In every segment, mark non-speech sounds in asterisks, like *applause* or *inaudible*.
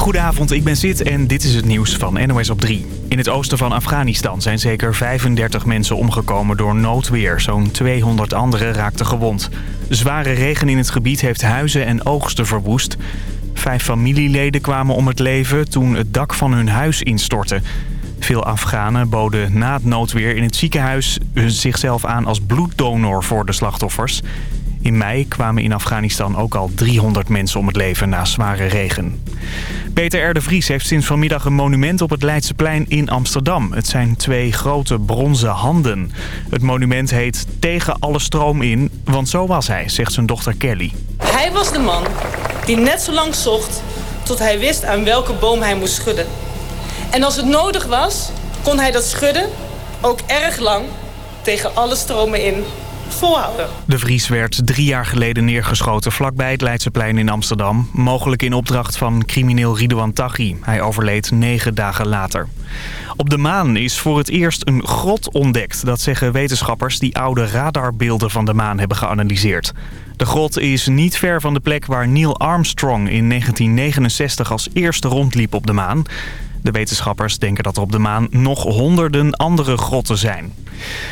Goedenavond, ik ben Zit en dit is het nieuws van NOS op 3. In het oosten van Afghanistan zijn zeker 35 mensen omgekomen door noodweer. Zo'n 200 anderen raakten gewond. Zware regen in het gebied heeft huizen en oogsten verwoest. Vijf familieleden kwamen om het leven toen het dak van hun huis instortte. Veel Afghanen boden na het noodweer in het ziekenhuis zichzelf aan als bloeddonor voor de slachtoffers. In mei kwamen in Afghanistan ook al 300 mensen om het leven na zware regen. Peter R. de Vries heeft sinds vanmiddag een monument op het Leidseplein in Amsterdam. Het zijn twee grote bronzen handen. Het monument heet Tegen alle stroom in, want zo was hij, zegt zijn dochter Kelly. Hij was de man die net zo lang zocht tot hij wist aan welke boom hij moest schudden. En als het nodig was, kon hij dat schudden, ook erg lang, tegen alle stromen in De Vries werd drie jaar geleden neergeschoten vlakbij het Leidseplein in Amsterdam. Mogelijk in opdracht van crimineel Ridouan Taghi. Hij overleed negen dagen later. Op de maan is voor het eerst een grot ontdekt. Dat zeggen wetenschappers die oude radarbeelden van de maan hebben geanalyseerd. De grot is niet ver van de plek waar Neil Armstrong in 1969 als eerste rondliep op de maan. De wetenschappers denken dat er op de maan nog honderden andere grotten zijn.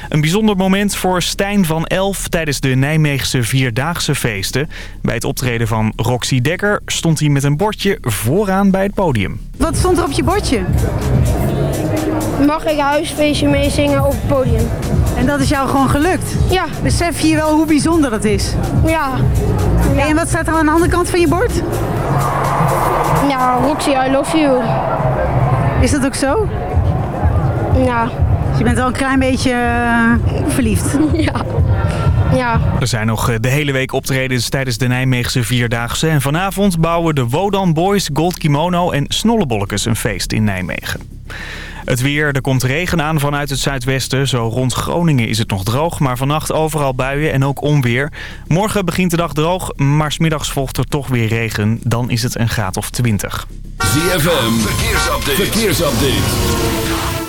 Een bijzonder moment voor Stijn van Elf tijdens de Nijmeegse Vierdaagse feesten. Bij het optreden van Roxy Dekker stond hij met een bordje vooraan bij het podium. Wat stond er op je bordje? Mag ik huisfeestje meezingen op het podium? En dat is jou gewoon gelukt? Ja. Besef je wel hoe bijzonder dat is? Ja. En wat staat er aan de andere kant van je bord? Ja, Roxy, I love you. Is dat ook zo? Ja. Je bent wel een klein beetje uh, verliefd. *laughs* Ja. Ja. Er zijn nog eh, de hele week optredens tijdens de Nijmeegse Vierdaagse. En vanavond bouwen de Wodan Boys, Gold Kimono en Snollebollekes een feest in Nijmegen. Het weer, er komt regen aan vanuit het zuidwesten. Zo rond Groningen is het nog droog, maar vannacht overal buien en ook onweer. Morgen begint de dag droog, maar smiddags volgt er toch weer regen. Dan is het een graad of 20. ZFM, verkeersupdate. verkeersupdate.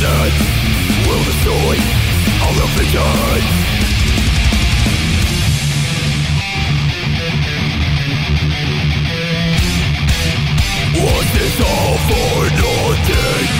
death will destroy. All of the dead Was this all for nothing?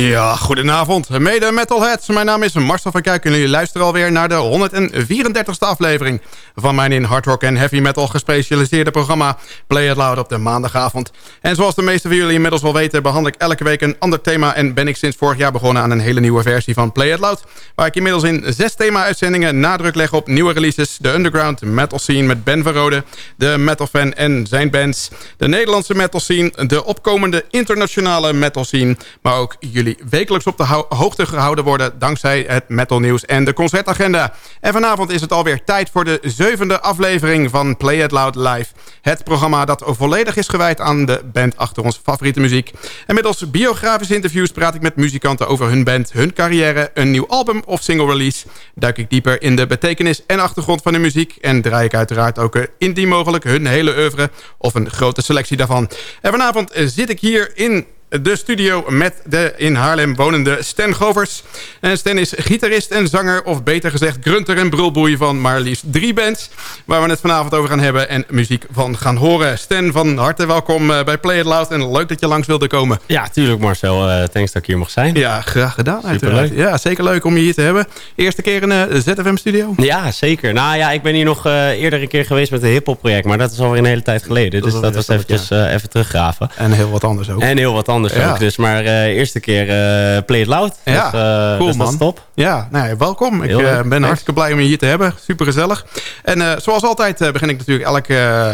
Ja, goedenavond. Mede Metalheads. Mijn naam is Marcel van Kuik en jullie luisteren alweer naar de 134ste aflevering van mijn in hard rock en heavy metal gespecialiseerde programma Play It Loud op de maandagavond. En zoals de meeste van jullie inmiddels wel weten behandel ik elke week een ander thema en ben ik sinds vorig jaar begonnen aan een hele nieuwe versie van Play It Loud, waar ik inmiddels in zes thema-uitzendingen nadruk leg op nieuwe releases, de underground metal scene met Ben van Rode, de metal fan en zijn bands, de Nederlandse metal scene, de opkomende internationale metal scene, maar ook jullie wekelijks op de hoogte gehouden worden... dankzij het metal nieuws en de concertagenda. En vanavond is het alweer tijd voor de zevende aflevering van Play It Loud Live. Het programma dat volledig is gewijd aan de band achter onze favoriete muziek. En middels biografische interviews praat ik met muzikanten over hun band, hun carrière... een nieuw album of single release. Duik ik dieper in de betekenis en achtergrond van de muziek... en draai ik uiteraard ook indien mogelijk hun hele oeuvre... of een grote selectie daarvan. En vanavond zit ik hier in de studio met de in Haarlem wonende Stan Govers. En Stan is gitarist en zanger, of beter gezegd grunter en brulboei van maar liefst drie bands. Waar we het vanavond over gaan hebben en muziek van gaan horen. Stan, van harte welkom eh, bij Play It Loud en leuk dat je langs wilde komen. Ja, tuurlijk Marcel. Uh, thanks dat ik hier mag zijn. Ja, graag gedaan uiteraard. Ja, zeker leuk om je hier te hebben. Eerste keer in de eh, ZFM-studio? Ja, zeker. Nou ja, ik ben hier nog eerder een keer geweest met een hip-hop project, maar dat is alweer een hele tijd geleden. dus dat was eventjes even teruggraven. En heel wat anders ook. En heel wat anders anders Dus maar uh, eerste keer uh, Play It Loud. Ja, dus, uh, cool man. top. Ja, nou ja, welkom. Ik ben hartstikke blij om je hier te hebben. Super gezellig. En zoals altijd begin ik natuurlijk elke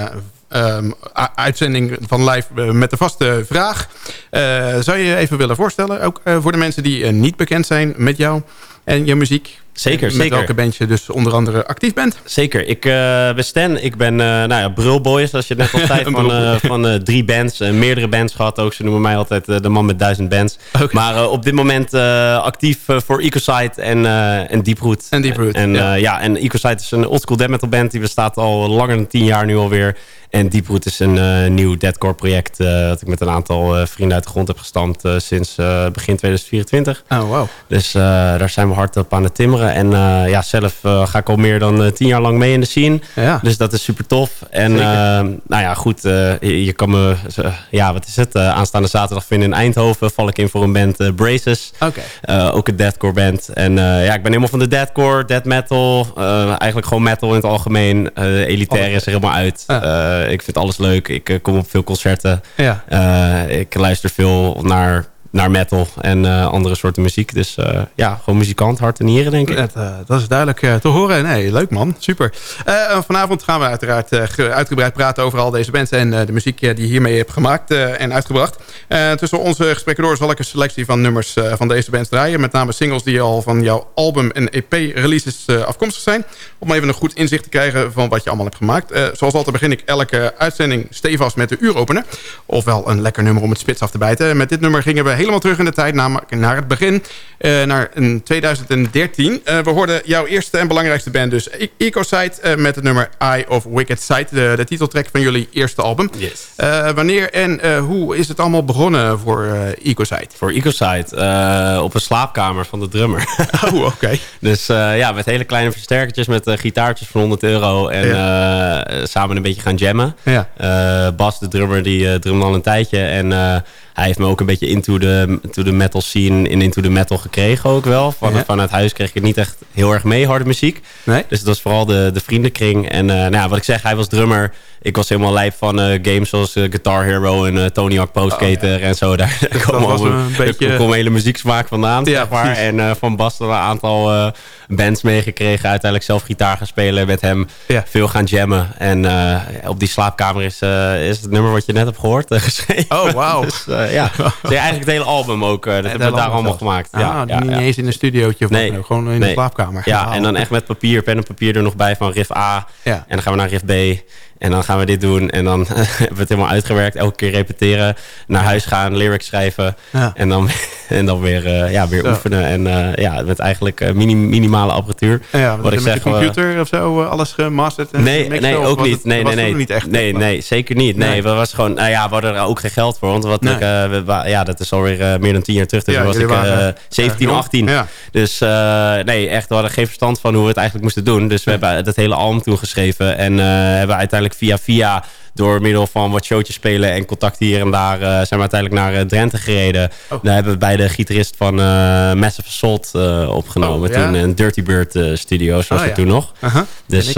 um, uitzending van live met de vaste vraag. zou je je even willen voorstellen? Ook voor de mensen die niet bekend zijn met jou. en je muziek. Zeker, met zeker. welke band je dus onder andere actief bent. Zeker. Ik uh, ben Stan. Ik ben uh, nou ja, brulboy, zoals je net al *laughs* zei. van uh, van drie bands. meerdere bands gehad ook. Ze noemen mij altijd de man met duizend bands. Okay. Maar op dit moment actief voor Ecosite en, en Deeproot. En Deeproot, En ja, ja en Ecosite is een oldschool death metal band. Die bestaat al langer dan tien jaar nu alweer. En Deeproot is een nieuw deadcore project... Dat ik met een aantal vrienden uit de grond heb gestampt... sinds begin 2024. Oh, wow. Dus daar zijn we hard op aan het timmeren. En ja, zelf ga ik al meer dan tien jaar lang mee in de scene. Ja. Dus dat is super tof. En nou ja, goed. Je, je, kan me... ja, wat is het? aanstaande zaterdag vinden in Eindhoven... val ik in voor een band Braces. Okay. ook een deathcore band. En ja, ik ben helemaal van de deathcore, death metal. eigenlijk gewoon metal in het algemeen. elitair is er helemaal uit. Ik vind alles leuk. Ik kom op veel concerten. Ja. Ik luister veel naar, naar metal en uh, andere soorten muziek. Dus ja, gewoon muzikant, hart en nieren, denk ik. Dat, dat is duidelijk te horen. Nee, leuk man. Super. vanavond gaan we uiteraard uitgebreid praten over al deze bands... en de muziek die je hiermee hebt gemaakt en uitgebracht. tussen onze gesprekken door zal ik een selectie van nummers van deze bands draaien. Met name singles die al van jouw album en EP-releases afkomstig zijn. Om even een goed inzicht te krijgen van wat je allemaal hebt gemaakt. zoals altijd begin ik elke uitzending stevast met de uuropener. Ofwel een lekker nummer om het spits af te bijten. Met dit nummer gingen we helemaal terug in de tijd, namelijk naar het begin. Uh, naar 2013. Uh, we hoorden jouw eerste en belangrijkste band dus Ecosite... Uh, met het nummer Eye of Wicked Sight. De, de titeltrack van jullie eerste album. Yes. wanneer en hoe is het allemaal begonnen voor Ecosite? Voor Ecosite? op een slaapkamer van de drummer. *laughs* oh, oké. Okay. Dus ja, met hele kleine versterkertjes... met gitaartjes van 100 euro. En ja. samen een beetje gaan jammen. Ja. Bas, de drummer, die drumde al een tijdje. En hij heeft me ook een beetje into de, into de metal scene en into de metal gekregen ook wel. Van, ja. Vanuit huis kreeg ik het niet echt heel erg mee, harde muziek. Nee. Dus het was vooral de, de vriendenkring. En nou ja, wat ik zeg, hij was drummer. Ik was helemaal lijp van games zoals Guitar Hero en Tony Hawk Pro Skater oh, ja. en zo. Daar, *laughs* daar kwam een, een beetje... kom hele muzieksmaak vandaan, ja, zeg maar. En van Bas een aantal bands meegekregen. Uiteindelijk zelf gitaar gaan spelen met hem. Ja. Veel gaan jammen. En op die slaapkamer is, is het nummer wat je net hebt gehoord *laughs* geschreven. Oh, wauw. dus, ja. *laughs* dus eigenlijk het hele album ook. dat hebben we daar allemaal gemaakt. Ah, ja, niet ja, eens in een studiootje of nee, gewoon in nee. de slaapkamer. Ja, en dan echt met papier, pen en papier er nog bij van riff A. Ja. En dan gaan we naar riff B. En dan gaan we dit doen. En dan *laughs* hebben we het helemaal uitgewerkt. Elke keer repeteren. Naar huis gaan, lyrics schrijven. Ja. En, dan, *laughs* en dan weer, uh, ja, weer oefenen. En uh, ja, met eigenlijk minim, minimale apparatuur. Ja, wat ik zeg, computer of zo alles gemasterd? En nee, nee, ook niet. Het, nee, nee, nee. Niet echt, nee, nee, zeker niet. Nee, nee. we was gewoon, nou ja, we hadden er ook geen geld voor. Want wat nee. ik, we, ja, dat is alweer meer dan tien jaar terug. Dus ja, was ik waren, 17, 18. Ja. Dus nee, echt, we hadden geen verstand van hoe we het eigenlijk moesten doen. Dus we hebben het hele album toen geschreven. En hebben uiteindelijk via via door middel van wat showtjes spelen en contacten hier en daar... Uh, zijn we uiteindelijk naar uh, Drenthe gereden. Oh. Daar hebben we bij de gitarist van uh, Massive Assault opgenomen. Oh, ja? Toen een Dirty Bird studio, zoals oh, het ja. toen nog. -huh. Dus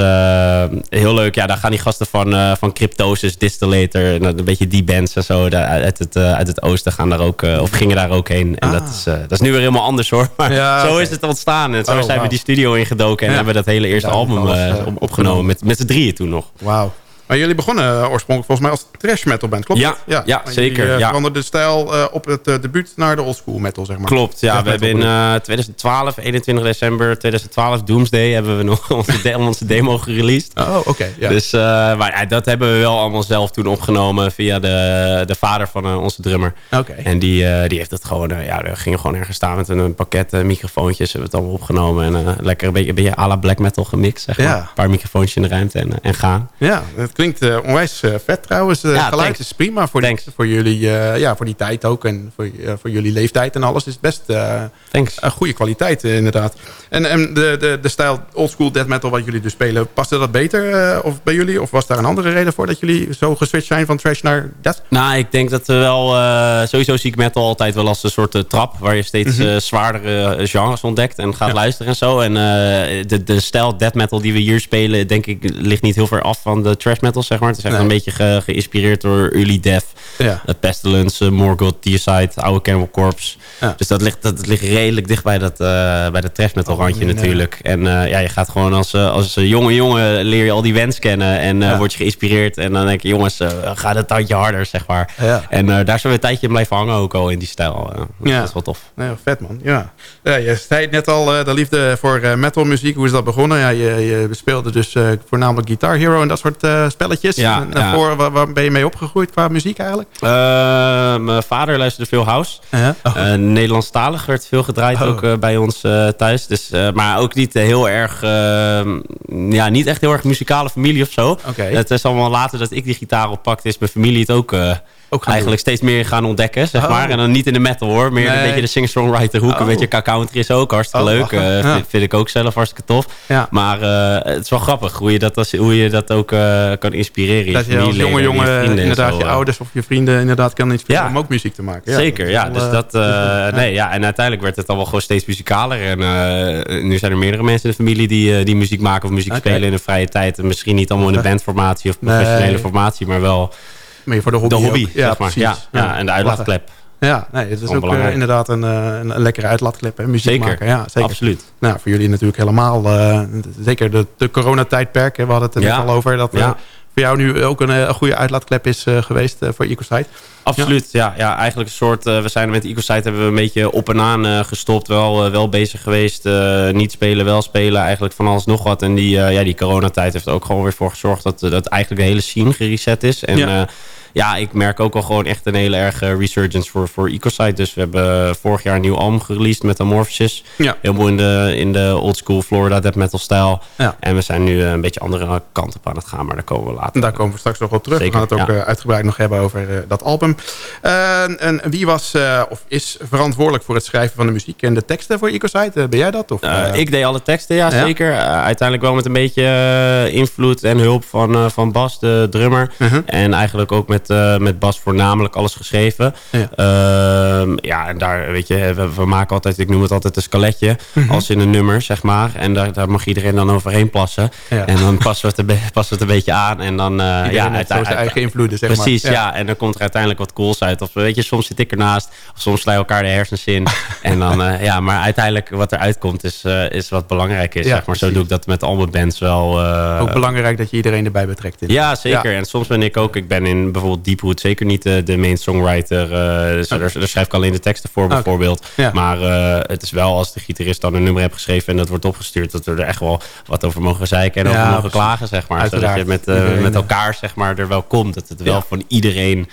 heel leuk. Ja, daar gaan die gasten van, van Cryptosis, Distillator... en een beetje die bands en zo daar, uit, het, uit het oosten gaan daar ook... of gingen daar ook heen. En Ah. dat, is, dat is nu weer helemaal anders hoor. Maar ja, zo okay. is het ontstaan. En zo oh, zijn wow. we die studio ingedoken... en hebben we dat hele eerste album alles, op, opgenomen. Met, met z'n drieën toen nog. Wauw. Maar jullie begonnen oorspronkelijk volgens mij als trash metal band, klopt ja, dat? Ja, ja zeker. Jullie uh, ja. veranderden de stijl uh, op het debuut naar de oldschool metal, zeg maar. Klopt, ja. we hebben in 2012, 21 december 2012, Doomsday, hebben we nog *laughs* onze, de onze demo gereleased. Oh, oké. Okay, ja. Dus maar, dat hebben we wel allemaal zelf toen opgenomen via de, de vader van onze drummer. Oké. En die, die heeft het gewoon, ja, we gingen gewoon ergens staan met een pakket microfoontjes, hebben we het allemaal opgenomen. En lekker een beetje, een beetje à la black metal gemixt, zeg maar. Een paar microfoontjes in de ruimte en, en gaan. Ja, klinkt uh, onwijs uh, vet trouwens. Uh, ja, geluid thanks. is prima voor, die, voor jullie ja, voor die tijd ook. En voor, voor jullie leeftijd en alles. is best een goede kwaliteit inderdaad. En, en de, de, de stijl oldschool death metal wat jullie dus spelen. Paste dat beter of bij jullie? Of was daar een andere reden voor dat jullie zo geswitcht zijn van trash naar death? Nou, ik denk dat we wel... sowieso zie ik metal altijd wel als een soort trap. Waar je steeds Mhm. mm -hmm. zwaardere genres ontdekt en gaat ja. luisteren en zo. En de, de stijl death metal die we hier spelen... denk ik ligt niet heel ver af van de trash metal metal, zeg maar. Het is echt een beetje ge geïnspireerd door Early Death, ja. uh, Pestilence, uh, Morgoth, Deicide, oude Cannibal Corpse. Ja. Dus dat ligt, dat ligt redelijk dicht bij dat, bij dat thrash metal randje nee, natuurlijk. En ja, je gaat gewoon als, als jonge jongen leer je al die wens kennen en Ja. word je geïnspireerd. En dan denk je, jongens, ga een tandje harder, zeg maar. En daar zijn we een tijdje in blijven hangen ook al in die stijl. Ja. Dat is wel tof. Nee, vet man, ja. ja. Je zei het net al, de liefde voor metalmuziek. Hoe is dat begonnen? Ja, je, je speelde dus voornamelijk Guitar Hero en dat soort spelletjes. Ja, en, ja. Voor, waar, waar ben je mee opgegroeid qua muziek eigenlijk? Uh, mijn vader luisterde veel house. -huh. Oh. Uh, Nederlandstalig werd veel gedraaid Oh. ook uh, bij ons thuis. Dus, maar ook niet heel erg... ja, niet echt heel erg muzikale familie of zo. Okay. Het is allemaal later dat ik die gitaar oppakte... is mijn familie het ook... ook eigenlijk doen. steeds meer gaan ontdekken, zeg oh. maar. En dan niet in de metal hoor, meer nee. een beetje de singer-songwriter hoek. Oh. Een beetje country is ook hartstikke oh, leuk. Uh, ja. vind, vind, ik ook zelf hartstikke tof. Ja. Maar uh, het is wel grappig hoe je dat, als, hoe je dat ook uh, kan inspireren. Dat je als jonge jongen inderdaad zo, je ouders of je vrienden inderdaad kan inspireren ja. om ook muziek te maken. Ja, Zeker, ja. Dus dat, nee, ja. En uiteindelijk werd het dan wel gewoon steeds muzikaler. En nu zijn er meerdere mensen in de familie die, die muziek maken of muziek okay. spelen in de vrije tijd. En misschien niet allemaal in een bandformatie of professionele nee. formatie, maar wel meer voor de hobby. De hobby, ook. ja, zeg maar. Ja, ja, en de uitlaatklep. Ja, nee, het is ook uh, inderdaad een, een, een lekkere uitlaatklep. Hè, muziek zeker. maken. Ja, zeker. Absoluut. Nou, voor jullie natuurlijk helemaal. Uh, zeker de, de coronatijdperk. Hè, we hadden het er net al over. Dat voor jou nu ook een, een goede uitlaatklep is geweest voor EcoSite. Absoluut, ja. ja. ja eigenlijk een soort... we zijn met EcoSite hebben we een beetje op en aan gestopt. Wel, wel bezig geweest. niet spelen, wel spelen. Eigenlijk van alles nog wat. En die, ja, die coronatijd heeft er ook gewoon weer voor gezorgd... dat, dat eigenlijk de hele scene gereset is. En ja ja, ik merk ook al gewoon echt een hele erg resurgence voor, voor EcoSite. Dus we hebben vorig jaar een nieuw album gereleased met Amorphosis. Ja. Helemaal in de, in de old school Florida death metal stijl. Ja. En we zijn nu een beetje andere kant op aan het gaan, maar daar komen we later. En daar komen we straks nog op terug. Zeker, we gaan het ook ja. uitgebreid nog hebben over dat album. Uh, en wie was uh, of is verantwoordelijk voor het schrijven van de muziek en de teksten voor EcoSite? ben jij dat? Of, ik deed alle teksten, ja, ja? zeker. uiteindelijk wel met een beetje eh, invloed en hulp van, van Bas, de drummer. -huh. En eigenlijk ook met uh, met Bas voornamelijk alles geschreven. Ja, uh, ja en daar, weet je, we, we, maken altijd, ik noem het altijd een skeletje, Mhm. mm -hmm. als in een nummer, zeg maar. En daar, daar mag iedereen dan overheen plassen. Ja. En dan passen we, het een, passen we het een beetje aan. En dan, uh, ja, uit, zijn eigen invloeden, zeg precies, maar. ja. ja. En dan komt er uiteindelijk wat cools uit. Of weet je, soms zit ik ernaast, of soms sla je elkaar de hersens in. *laughs* en dan, uh, ja, maar uiteindelijk wat er uitkomt is, uh, is wat belangrijk is, ja, zeg maar. Zo doe ik dat met al mijn bands wel. uh, ook belangrijk dat je iedereen erbij betrekt. In. Ja, zeker. En soms ben ik ook, ik ben in bijvoorbeeld Deepwood zeker niet de, de main songwriter. Uh, dus okay. daar, daar, schrijf ik alleen de teksten voor, okay. bijvoorbeeld. Ja. Maar uh, het is wel als de gitarist dan een nummer heeft geschreven... en dat wordt opgestuurd, dat we er echt wel wat over mogen zeiken... en ja, over mogen klagen, zeg maar. Uiteraard. Zodat je met, met elkaar zeg maar, er wel komt. Dat het wel van iedereen...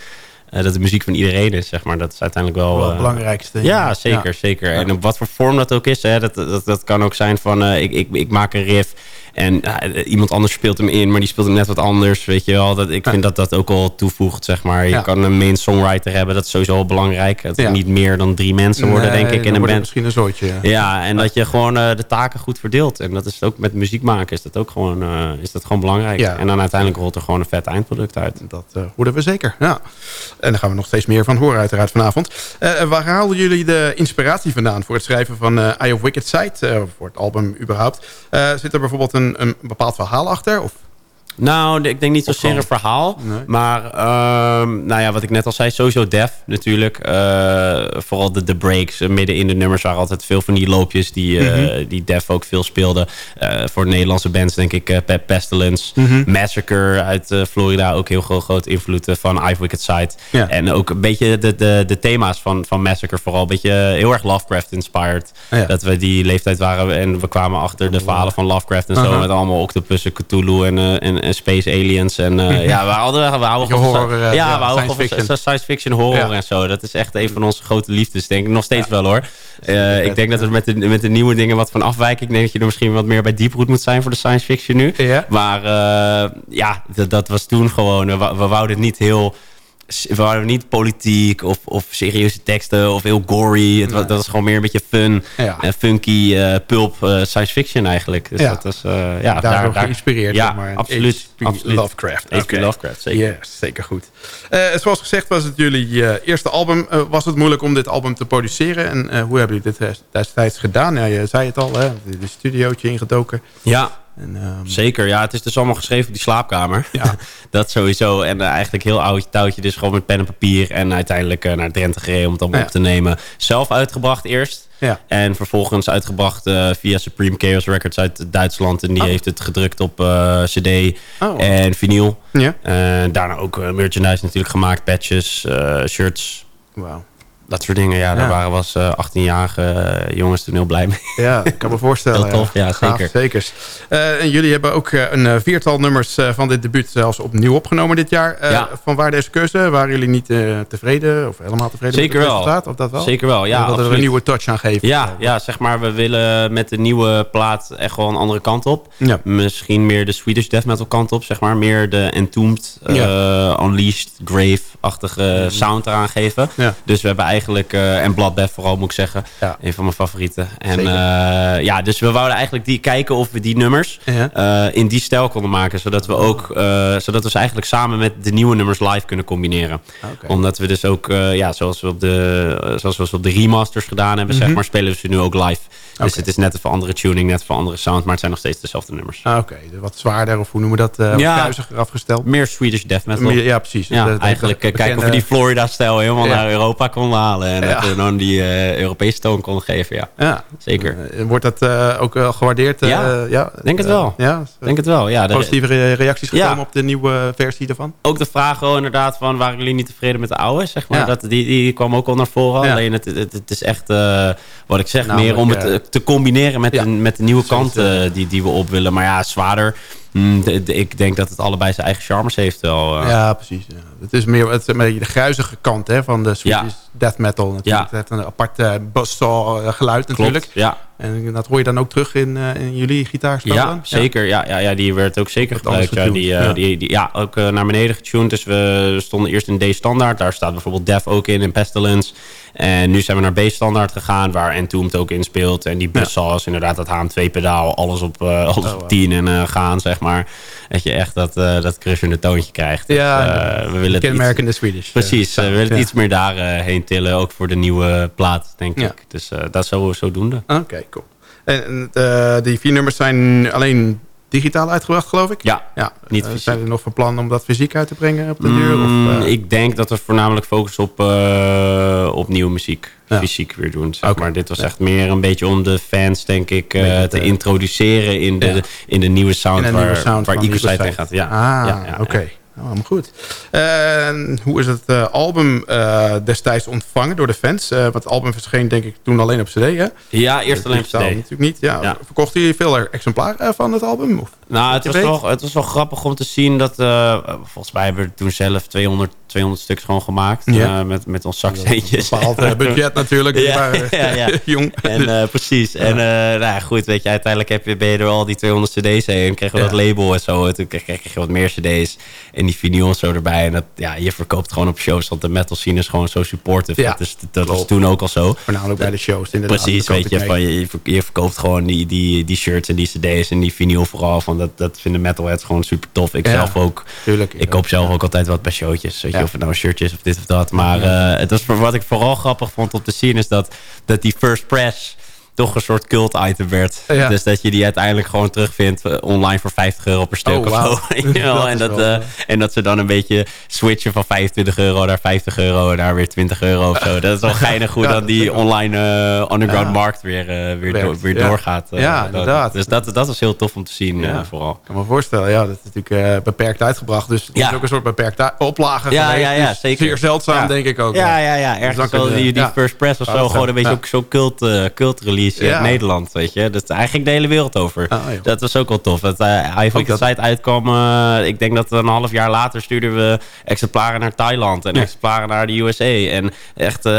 Uh, dat de muziek van iedereen is, zeg maar. Dat is uiteindelijk wel... wel het belangrijkste. Ja, zeker, zeker. En op wat voor vorm dat ook is, hè, dat, dat, dat kan ook zijn van... ik, ik, ik maak een riff... En uh, iemand anders speelt hem in, maar die speelt hem net wat anders. Weet je wel, dat, ik vind dat dat ook al toevoegt, zeg maar. Je ja. kan een main songwriter hebben, dat is sowieso al belangrijk. Het ja. niet meer dan drie mensen worden, nee, denk ik, in een band. misschien een zootje. Ja, ja en dat je gewoon uh, de taken goed verdeelt. En dat is ook met muziek maken, is dat ook gewoon, uh, is dat gewoon belangrijk. En dan uiteindelijk rolt er gewoon een vet eindproduct uit. Dat hoorden we zeker, ja. En daar gaan we nog steeds meer van horen, uiteraard, vanavond. Waar haalden jullie de inspiratie vandaan voor het schrijven van Eye of Wicked Side? voor het album überhaupt. zit er bijvoorbeeld een, een bepaald verhaal achter? Of nou, ik denk niet zozeer een verhaal. Nee. Maar um, nou ja, wat ik net al zei, sowieso def natuurlijk. Uh, vooral de, de breaks uh, midden in de nummers waren altijd veel van die loopjes die, uh, mm -hmm. die def ook veel speelde. voor Nederlandse bands denk ik Pestilence, Mhm. mm -hmm. Massacre uit Florida. Ook heel groot, groot invloed van I've Wicked Side. Ja. En ook een beetje de, de, de thema's van, van Massacre vooral. Een beetje heel erg Lovecraft inspired. Ja. Dat we die leeftijd waren en we kwamen achter de verhalen van Lovecraft en zo. -huh. Met allemaal octopussen, Cthulhu en, en en Space Aliens. En uh, *laughs* ja, we, hadden, we houden van horror. Uh, ja, ja, we houden science van fiction. science fiction horror ja. en zo. Dat is echt een van onze grote liefdes, denk ik. Nog steeds wel hoor. Uh, ik denk dat we met de, met de nieuwe dingen wat van afwijken. Ik denk dat je er misschien wat meer bij Deeproot moet zijn voor de science fiction nu. Maar ja, dat was toen gewoon. We, we wouden het niet heel waren niet politiek of, of serieuze teksten of heel gory. Het was, Nee. dat was gewoon meer een beetje fun, Ja. en funky, eh, pulp, eh, science fiction eigenlijk. Dus Ja. dat was, eh, ja, Daardoor geïnspireerd, Ja, maar. absoluut. Absoluut. Lovecraft. Oké. Lovecraft, zeker. Yes, zeker goed. Eh, zoals gezegd was het jullie eh, eerste album. Eh, was het moeilijk om dit album te produceren? En eh, hoe hebben jullie dit eh, destijds gedaan? Ja, je zei het al, hè? de studiootje ingedoken. Ja, En, ehm, Zeker, ja. Het is dus allemaal geschreven op die slaapkamer. Ja. *laughs* dat sowieso. En uh, eigenlijk heel oud touwtje. Dus gewoon met pen en papier. En uiteindelijk uh, naar Drenthe gereden om het allemaal Ja. op te nemen. Zelf uitgebracht eerst. Ja. En vervolgens uitgebracht uh, via Supreme Chaos Records uit Duitsland. En die Oh. heeft het gedrukt op cd Oh. en vinyl. Ja. daarna ook merchandise natuurlijk gemaakt. Patches, shirts. Wauw. Dat soort dingen. Ja, Ja. daar waren was 18-jarige jongens toen heel blij mee. Ja, ik kan me voorstellen. Heel tof, ja, zeker. zeker. Uh, en jullie hebben ook uh, een viertal nummers van dit debuut zelfs opnieuw opgenomen dit jaar. Ja. Van waar deze keuze? Waren jullie niet tevreden of helemaal tevreden Zeker met het wel. resultaat? Of dat wel? Zeker wel, ja. Dat er een nieuwe touch aan geven. Ja, ja, zeg maar, we willen met de nieuwe plaat echt wel een andere kant op. Ja. Misschien meer de Swedish death metal kant op, zeg maar. Meer de Entombed, Ja. Unleashed, Grave-achtige sound eraan geven. Ja. Dus we hebben eigenlijk, uh, en Bloodbath vooral moet ik zeggen, Ja. een van mijn favorieten. En uh, ja, dus we wouden eigenlijk die kijken of we die nummers Ja. uh, in die stijl konden maken. Zodat we ook, zodat we ze eigenlijk samen met de nieuwe nummers live kunnen combineren. Oké. Omdat we dus ook, ja, zoals we op de, zoals we op de remasters gedaan hebben, zeg Mhm. maar, spelen we ze nu ook live. Dus het is net even andere tuning, net even andere sound, maar het zijn nog steeds dezelfde nummers. Ah, Oké, wat zwaarder of hoe noemen we dat? Uh, Ja. kruisiger afgesteld. Meer Swedish death metal. Meer- ja, precies. Ja, Dat- dat- eigenlijk dat eh, kijken of die Florida-stijl helemaal Ja. naar Europa konden halen. En Ja. dat we dan die eh, Europese toon konden geven, ja. Ja. Zeker. Eh, wordt dat uh, ook gewaardeerd? Ja, ja, denk het wel. ja, Denk het wel, ja. Positieve re- reacties gekomen op de nieuwe versie ervan? ook de vraag wel inderdaad van waren jullie niet tevreden met de oude, zeg maar. Dat, die, die kwam ook al naar voren. Alleen het, het, het is echt, eh, wat ik zeg, meer om het eh, eh, te combineren met, de, met de nieuwe kant eh, die, die we op willen. Maar ja, zwaarder. Mm, de- de- ik denk dat het allebei zijn eigen charmes heeft wel. eh. Ja, precies. Ja. Het is meer het is een beetje de gruizige kant hè, van de Swedish Ja. death metal. Natuurlijk. Ja. Het heeft een apart uh, buzzsaw geluid Klopt, natuurlijk. ja. En dat hoor je dan ook terug in, uh, in jullie gitaarspelen? Ja, zeker. Ja. Ja, ja, die werd ook zeker gebruikt. Ja, die, eh, ja. Die, die, ja, ook eh, naar beneden getuned. Dus we stonden eerst in D-standaard. Daar staat bijvoorbeeld Death ook in, in Pestilence. En nu zijn we naar B-standaard gegaan, waar Entombed ook in speelt. En die buzzsaw is inderdaad dat HM2-pedaal. Alles op, eh, alles Oh, op wow. 10 en eh, gaan, zeg maar. Dat je echt dat, eh dat crushende toontje krijgt. Ja, eh, we willen iets- Kenmerkende Swedish. Precies, eh, eh, we willen het iets meer daarheen heen tillen. Ook voor de nieuwe plaat, denk ik. Dus eh, dat zo, zodoende. Oké. En, eh, die vier nummers zijn alleen digitaal uitgebracht, geloof ik? Ja, Ja. niet Eh, fysiek. zijn er nog van plan om dat fysiek uit te brengen op de duur? Mm, of, eh, Ik denk dat we voornamelijk focussen op, eh, op nieuwe muziek. Ja. Fysiek weer doen. Zeg maar. Dit was Ja. echt meer een beetje om de fans, denk ik, te introduceren in de, Ja. in de nieuwe sound, in waar, nieuwe sound waar van Ecosite Ecosite. in gaat. Ja. Ah, ja, ja, oké. Helemaal goed. En hoe is het eh, album eh, destijds ontvangen door de fans? Eh, want het album verscheen denk ik toen alleen op cd, hè? Ja, eerst alleen op CD. natuurlijk niet. Ja. Ja. Verkochten jullie veel exemplaren van het album? Of? Nou, het was, weet? wel, het was wel grappig om te zien dat... volgens mij hebben we toen zelf 200, 200 stuks gewoon gemaakt. Ja. met, met ons zaksteentjes. Bepaald eh, budget *laughs* natuurlijk. Ja, *laughs* ja, ja. *laughs* jong. En precies. En nou ja, goed, weet je, uiteindelijk heb je, ben je door al die 200 cd's heen. En kregen we dat label en zo. En toen kreeg, kreeg je wat meer cd's. En die vinyl en zo erbij. En dat, ja, je verkoopt gewoon op shows. Want de metal scene is gewoon zo supportive. Ja. Dat, is, dat was toen ook al zo. Voornamelijk bij de shows inderdaad. Precies, weet je, van, je, je ver- je verkoopt gewoon die, die, die shirts en die cd's en die vinyl vooral. Van dat, dat vinden metalheads gewoon super tof. Ik Ja, zelf ook. Tuurlijk. Ik koop zelf ook altijd wat bij showtjes. Weet je, of het nou een shirtje is of dit of dat. Maar eh, het was, wat ik vooral grappig vond om te zien... is dat, dat die first press toch een soort cult item werd. Ja. Dus dat je die uiteindelijk gewoon terugvindt eh, online voor 50 euro per stuk Oh, of wauw. *laughs* zo. *laughs* Dat en, is dat, wel, eh, eh, en dat ze dan een beetje switchen van 25 euro naar 50 euro... en daar weer 20 euro of zo. *laughs* Dat is wel geinig hoe Ja, dan die is online underground Ja. markt weer, weer, weer doorgaat. Ja, inderdaad. Dus dat, dat was heel tof om te zien Ja. vooral. Ik kan me voorstellen, ja, dat is natuurlijk beperkt uitgebracht. Dus het Ja. is ook een soort beperkte oplage Ja, geweest. ja, ja, Dus zeker. Zeer zeldzaam, Ja. denk ik ook. Ja, ja, ja. Dus Ergens je- die, first press of zo. Gewoon een beetje zo'n cult, cult release Ja. in Nederland, weet je. Dat is eigenlijk de hele wereld over. Ah, dat was ook wel tof. Dat, uh, hij Ook dat- de site uitkwam, eh, ik denk dat een half jaar later stuurden we exemplaren naar Thailand. En Ja. exemplaren naar de USA. En echt eh,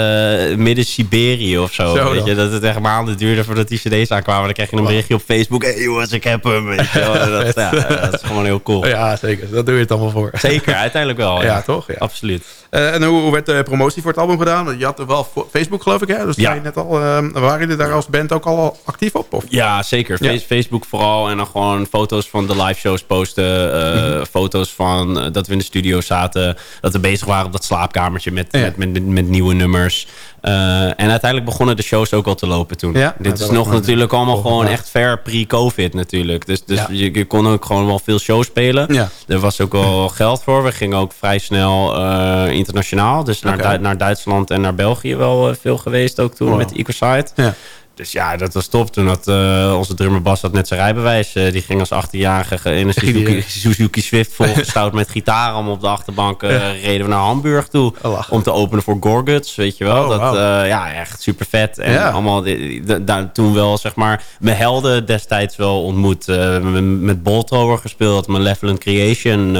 midden Siberië of zo. Zo weet je. Dat het echt maanden duurde voordat die cd's aankwamen. Dan kreeg je een berichtje op Facebook. Hé hey, jongens, ik heb hem. Weet je *laughs* dat, ja, dat is gewoon heel cool. Ja, zeker. Dat doe je het allemaal voor. Zeker, uiteindelijk wel. *laughs* Ja, toch? Absoluut. Eh, en hoe, hoe werd de promotie voor het album gedaan? Je had er wel Facebook, geloof ik, hè? Dat Ja. net al. eh, waren jullie daar als band ook al actief op? Of? Ja, zeker. Facebook vooral. En dan gewoon foto's van de live shows posten. Mhm. Foto's van dat we in de studio zaten. Dat we bezig waren op dat slaapkamertje met, met, met, met, nieuwe nummers. en uiteindelijk begonnen de shows ook al te lopen toen. Dit is nog natuurlijk allemaal gewoon echt ver pre-covid natuurlijk. Dus, dus je, je, kon ook gewoon wel veel shows spelen. Ja. Er was ook wel geld voor. We gingen ook vrij snel uh, internationaal. Dus naar, naar Duitsland en naar België wel uh, veel geweest ook toen wow. met Ecoside. Ja. Dus ja, dat was top. Toen had uh, onze drummer Bas had net zijn rijbewijs. Uh, die ging als 18-jarige in een Suzuki, Suzuki Swift volgestouwd met gitaar. Om op de achterbank uh, reden we naar Hamburg toe. Oh, om te openen voor Gorguts, weet je wel. Oh, dat, wow. ja, echt super vet. En ja. allemaal daar toen wel, zeg maar, mijn helden destijds wel ontmoet. met Boltower gespeeld, Malevolent Creation.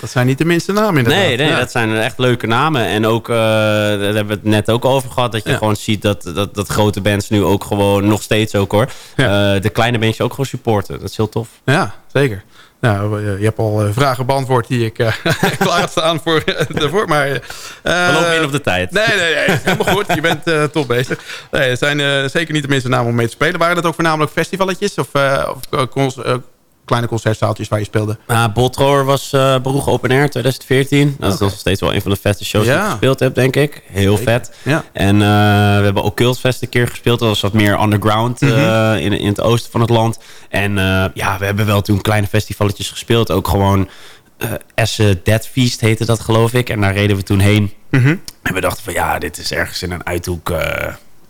dat zijn niet de minste namen inderdaad. Nee, nee ja. dat zijn echt leuke namen. En ook, daar hebben we het net ook over gehad. Dat je gewoon ziet dat, dat, dat grote bands nu ook gewoon nog steeds ook hoor. Ja. Uh, de kleine bandjes ook gewoon supporten. Dat is heel tof. Ja, zeker. Nou, je hebt al uh, vragen beantwoord die ik uh, *laughs* klaar staan voor daarvoor. Maar, uh, We lopen in op de tijd. Nee, nee, nee. Helemaal goed. Je bent uh, top bezig. Nee, er zijn zeker niet de minste namen om mee te spelen. Waren dat ook voornamelijk festivaletjes? Of, of kleine concertzaaltjes waar je speelde? Uh, Boltrower was uh, Broeg Open Air 2014. Dat is nog steeds wel een van de vetste shows die ik gespeeld heb, denk ik. Heel vet. Ja. En uh, we hebben ook Cultfest een keer gespeeld. Dat was wat meer underground mm -hmm. in, in het oosten van het land. En ja, we hebben wel toen kleine festivaletjes gespeeld. Ook gewoon... Essen Dead Feast heette dat, geloof ik. En daar reden we toen heen. Mm -hmm. En we dachten van, ja, dit is ergens in een uithoek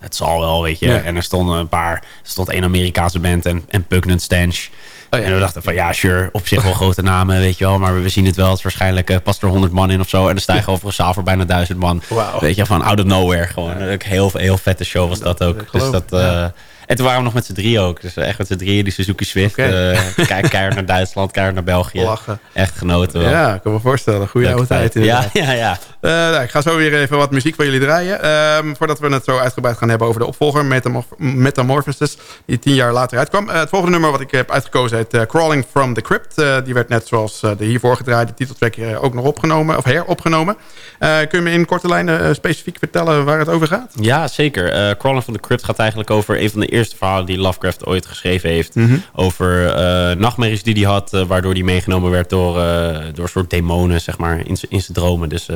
het zal wel, weet je. Ja. En er stonden een paar, er stond één Amerikaanse band en, en Pugnant Stench. Oh, ja. En we dachten van ja, sure, op zich wel grote namen, weet je wel. Maar we zien het wel, het waarschijnlijk uh, past er 100 man in of zo. En dan stijgen *laughs* over een zaal voor bijna duizend man. Wow. Weet je, van out of nowhere gewoon. Ja. Heel, heel vette show was dat ook. Dus dat... Uh, en toen waren we nog met z'n drie ook. Dus echt met z'n drieën die Suzuki Swift. Okay. Uh, kijk, keihard naar Duitsland, keihard naar België. Lachen. Echt genoten wel. Ja, ik kan me voorstellen. Goede oude tijd Ja, ja, ja. Uh, nou, ik ga zo weer even wat muziek van jullie draaien. Um, voordat we het zo uitgebreid gaan hebben over de opvolger Metamorph Metamorphosis. Die tien jaar later uitkwam. Het volgende nummer wat ik heb uitgekozen heet Crawling from the Crypt. die werd net zoals de hiervoor gedraaide titeltrack ook nog opgenomen. Of heropgenomen. kun je me in korte lijnen specifiek vertellen waar het over gaat? Ja, zeker. Crawling from the Crypt gaat eigenlijk over een van de eerste verhalen die Lovecraft ooit geschreven heeft. Mm -hmm. Over uh, nachtmerries die hij had, uh, waardoor hij meegenomen werd door, uh, door een soort demonen, zeg maar, in zijn dromen. Dus,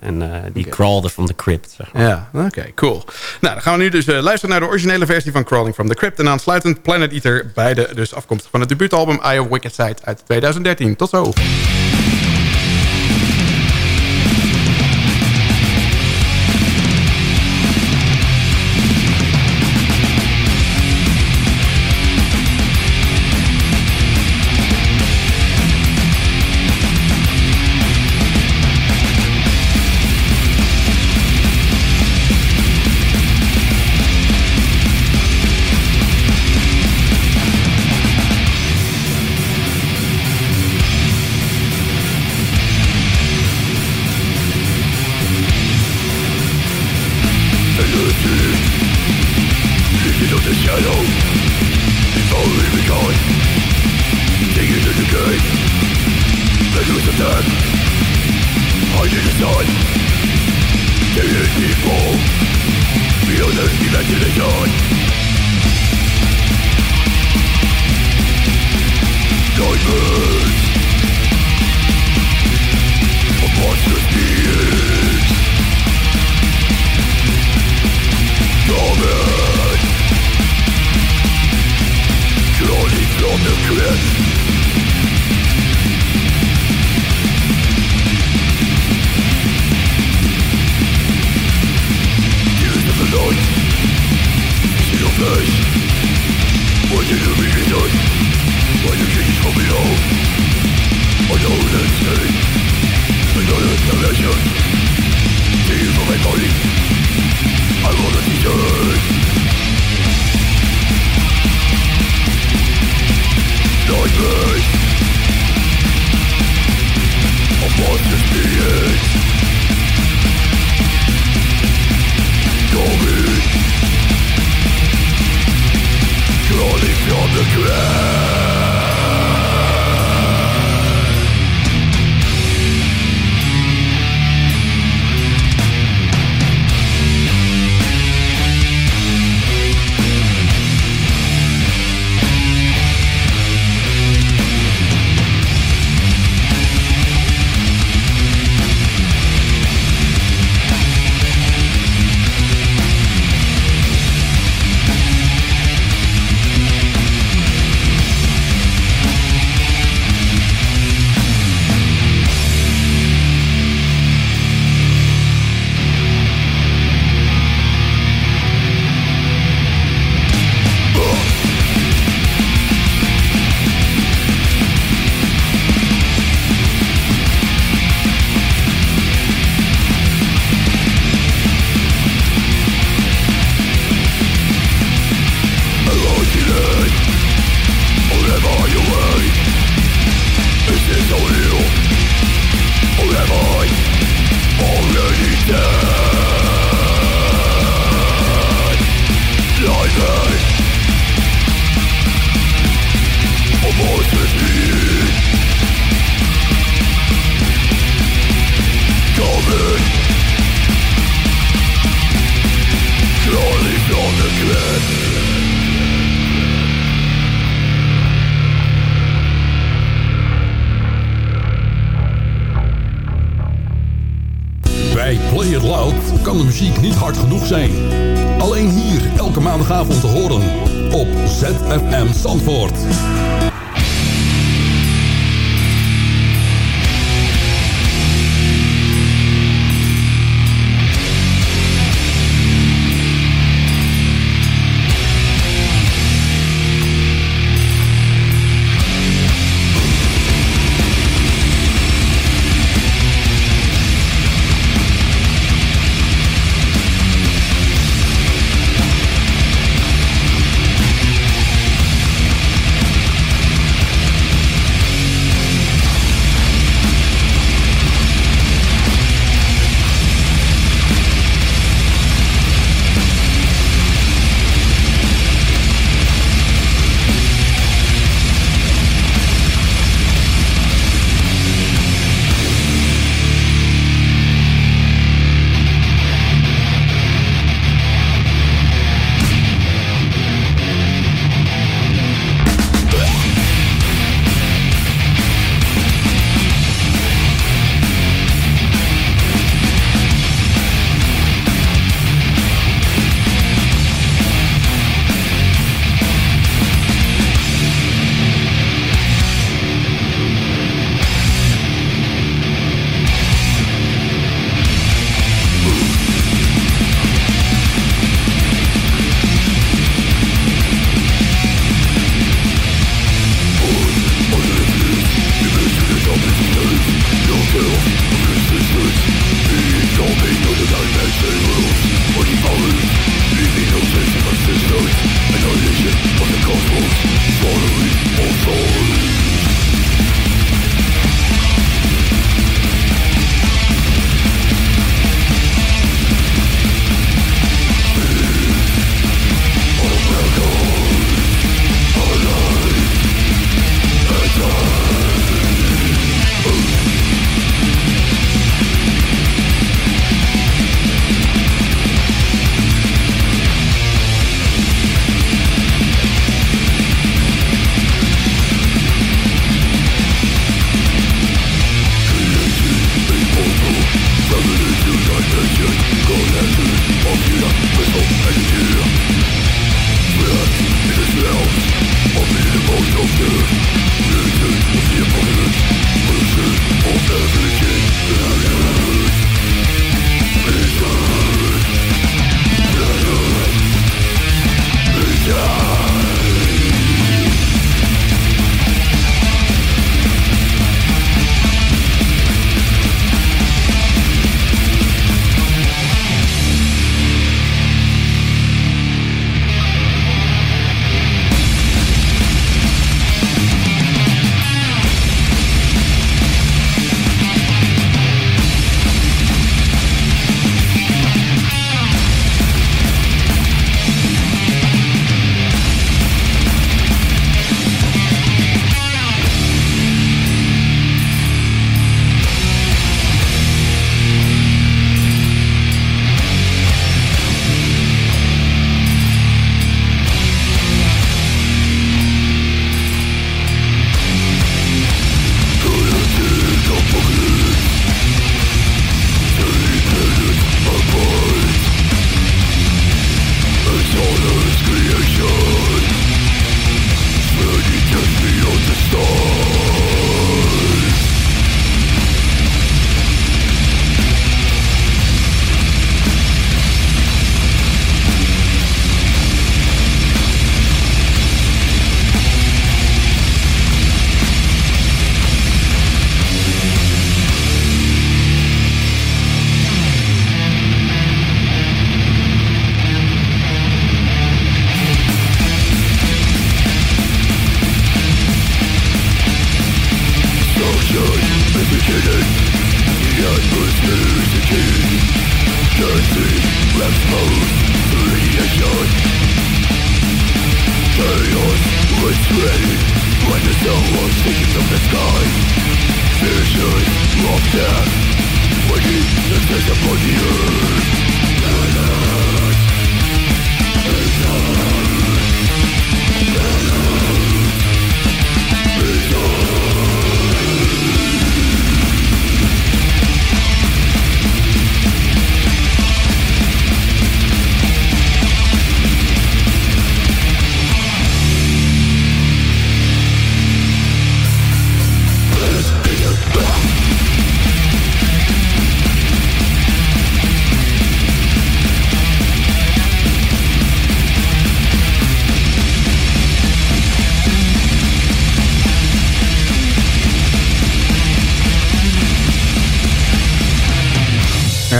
en die okay. crawlde from the crypt, zeg maar. Ja, oké, okay, cool. Nou, dan gaan we nu dus luisteren naar de originele versie van Crawling from the Crypt. En aansluitend Planet Eater, beide dus afkomstig van het debuutalbum Eye of Wicked Side uit 2013. Tot zo. I I will not you. muziek niet hard genoeg zijn. Alleen hier, elke maandagavond te horen op ZFM Zandvoort.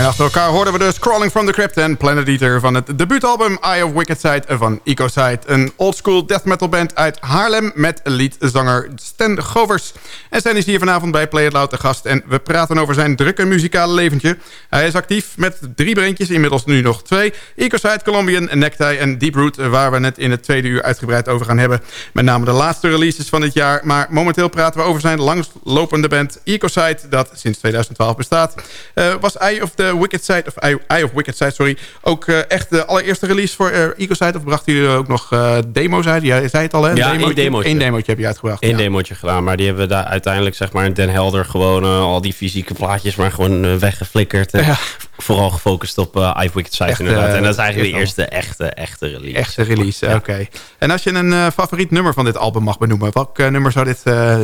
En achter elkaar hoorden we dus Crawling from the Crypt en Planet Eater... van het debuutalbum Eye of Wicked Side van Ecoside. Een oldschool death metal band uit Haarlem... met leadzanger Stan Govers. En Stan is hier vanavond bij Play It Loud te gast... en we praten over zijn drukke muzikale leventje. Hij is actief met drie brandjes, inmiddels nu nog twee. Ecoside, Colombian, Necktie en Deeproot... waar we net in het tweede uur uitgebreid over gaan hebben. Met name de laatste releases van dit jaar. Maar momenteel praten we over zijn langstlopende band Ecoside... dat sinds 2012 bestaat. Uh, was Eye of the Wicked Side, of Eye of Wicked Side, sorry, ook uh, echt de allereerste release voor Ecoside? Of bracht jullie ook nog demo's uit? Jij zei het al, hè? Ja, één demootje. Eén demootje heb je uitgebracht. Eén ja. demootje gedaan, maar die hebben we daar uiteindelijk, zeg maar, in Den Helder gewoon al die fysieke plaatjes maar gewoon weggeflikkerd. Ja. Vooral gefocust op Eye of Wicked Side Echt, inderdaad. En dat is eigenlijk de eerste echte, echte release. Echte release, oké. Okay. En als je een favoriet nummer van dit album mag benoemen, welk nummer zou dit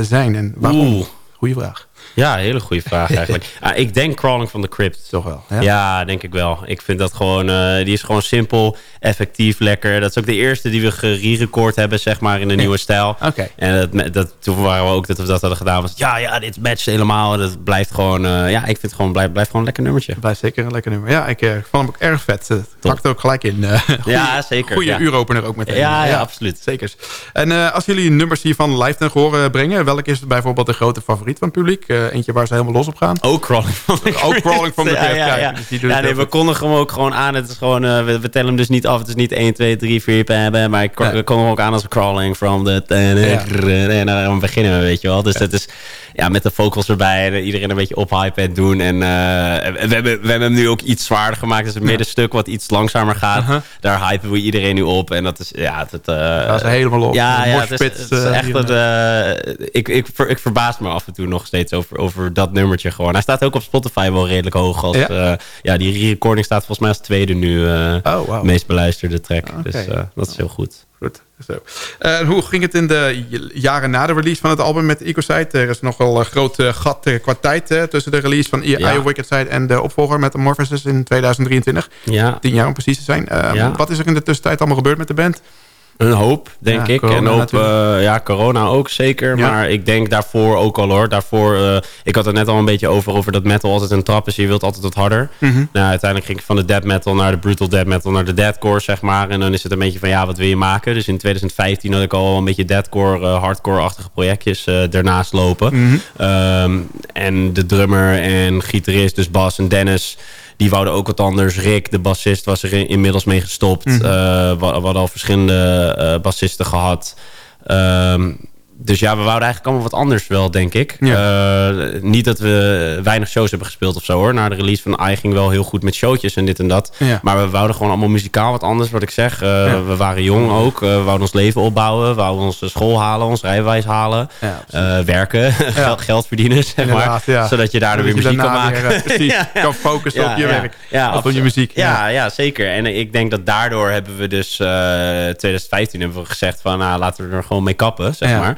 zijn en waarom? Oeh. Goeie vraag. Ja, hele goede vraag *laughs* eigenlijk. ah, ik denk Crawling from the Crypt. Toch wel? Ja, ja denk ik wel. Ik vind dat gewoon... Uh, die is gewoon simpel, effectief, lekker. Dat is ook de eerste die we gere-record hebben, zeg maar, in de nieuwe stijl. Oké. Okay. En dat, dat, toen waren we ook dat we dat hadden gedaan. Was, ja, ja, dit matcht helemaal. Dat blijft gewoon... Uh, ja, ik vind het gewoon, blijft, blijft gewoon een lekker nummertje. Blijft zeker een lekker nummer. Ja, ik uh, vond hem ook erg vet. Het pakt ook gelijk in. *laughs* Goeie, ja, zeker. Goede ja. uuropener ook meteen. Ja, ja, absoluut. Zeker. En als jullie nummers hiervan live ten horen brengen, welke is bijvoorbeeld de grote favoriet van het publiek? Eentje waar ze helemaal los op gaan. Ook Crawling from the *laughs* Ook Crawling from the ja, ja, ja. ja nee, we kondigen hem ook gewoon aan. Het is gewoon, uh, we, we, tellen hem dus niet af. Het is niet 1, 2, 3, 4, bam, maar ik kon hem ook aan als Crawling from the... En *laughs* dan beginnen we, weet je wel. Dus dat is ja, met de vocals erbij en iedereen een beetje ophypen en doen. En uh, we, hebben, we hebben hem nu ook iets zwaarder gemaakt. Dus het middenstuk wat iets langzamer gaat. Uh -huh. Daar hypen we iedereen nu op. En dat is, ja... Het, uh, dat is helemaal op. Ja, ja het, is, het is echt... Het, ik, ik, ver, ik verbaas me af en toe nog steeds over, over dat nummertje gewoon. Hij staat ook op Spotify wel redelijk hoog. Als, ja. Ja, die recording staat volgens mij als tweede nu oh, wow. meest beluisterde track. Okay. Dus dat is heel goed. Zo. Uh, hoe ging het in de jaren na de release van het album met Ecoside? Er is nogal een groot gat qua tijd tussen de release van ja. Wicked Side en de opvolger Metamorphosis in 2023. Ja. Tien jaar om precies te zijn. Ja. Wat is er in de tussentijd allemaal gebeurd met de band? Een hoop, denk ja, ik. En hoop, uh, ja, corona ook zeker. Ja. Maar ik denk daarvoor ook al hoor. Daarvoor, uh, ik had het net al een beetje over, over dat metal altijd een trap is. Je wilt altijd wat harder. Mm -hmm. nou, uiteindelijk ging ik van de death metal naar de brutal death metal naar de deathcore, zeg maar. En dan is het een beetje van, ja, wat wil je maken? Dus in 2015 had ik al een beetje deathcore, uh, hardcore-achtige projectjes ernaast lopen. Mm -hmm. um, en de drummer en gitarist, dus Bas en Dennis die wouden ook wat anders. Rick, de bassist, was er inmiddels mee gestopt. Mhm. Mm -hmm. uh, we, we, hadden al verschillende uh, bassisten gehad. Um, dus ja, we wouden eigenlijk allemaal wat anders wel, denk ik. Ja. Uh, niet dat we weinig shows hebben gespeeld of zo hoor. Na de release van I ging wel heel goed met showtjes en dit en dat. Ja. Maar we wouden gewoon allemaal muzikaal wat anders, wat ik zeg. Uh, ja. We waren jong ook. Uh, we wouden ons leven opbouwen. We wouden onze school halen, ons rijbewijs halen. Werken, *laughs* geld, geld, verdienen, zeg maar. Zodat je daardoor weer muziek kan maken. Weer, precies, *laughs* kan focussen op je werk. Ja, of op je muziek. Ja, ja. zeker. En ik denk dat daardoor hebben we dus... 2015 hebben we gezegd van... Nou, laten we er gewoon mee kappen, zeg maar.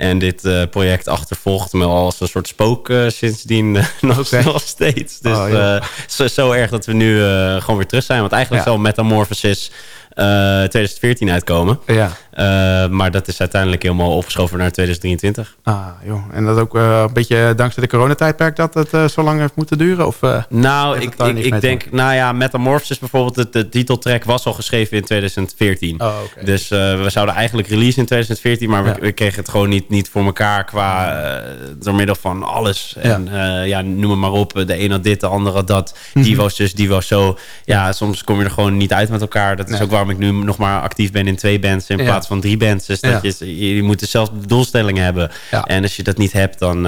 En dit uh, project achtervolgt me als een soort spook uh, sindsdien uh, *laughs* nog, okay. nog, steeds. Dus oh, ja. zo, zo, erg dat we nu gewoon weer terug zijn. Want eigenlijk ja. zal Metamorphosis 2014 uitkomen. Ja. maar dat is uiteindelijk helemaal opgeschoven naar 2023. Ah, joh. En dat ook een beetje dankzij de coronatijdperk dat het zo lang heeft moeten duren? Of, nou, ik, ik, ik denk... Nou ja, Metamorphosis bijvoorbeeld, de, de titeltrack was al geschreven in 2014. Oh, okay. Dus we zouden eigenlijk release in 2014, maar we, we kregen het gewoon niet niet voor elkaar qua door middel van alles. En ja, noem het maar op. De een had dit, de andere had dat. Die was dus, die was zo. Ja, soms kom je er gewoon niet uit met elkaar. Dat is ook waarom ik nu nog maar actief ben in twee bands in plaats van drie bands. Dus dat je, je moet dezelfde doelstellingen hebben. En als je dat niet hebt, dan,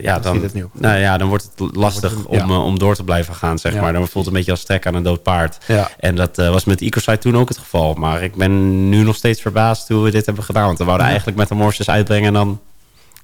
ja, dan, nou, ja, dan wordt het lastig om, om door te blijven gaan, zeg maar. Dan voelt het een beetje als trek aan een dood paard. En dat was met Ecosite toen ook het geval. Maar ik ben nu nog steeds verbaasd hoe we dit hebben gedaan. Want we wouden eigenlijk met de Morses uitbrengen en dan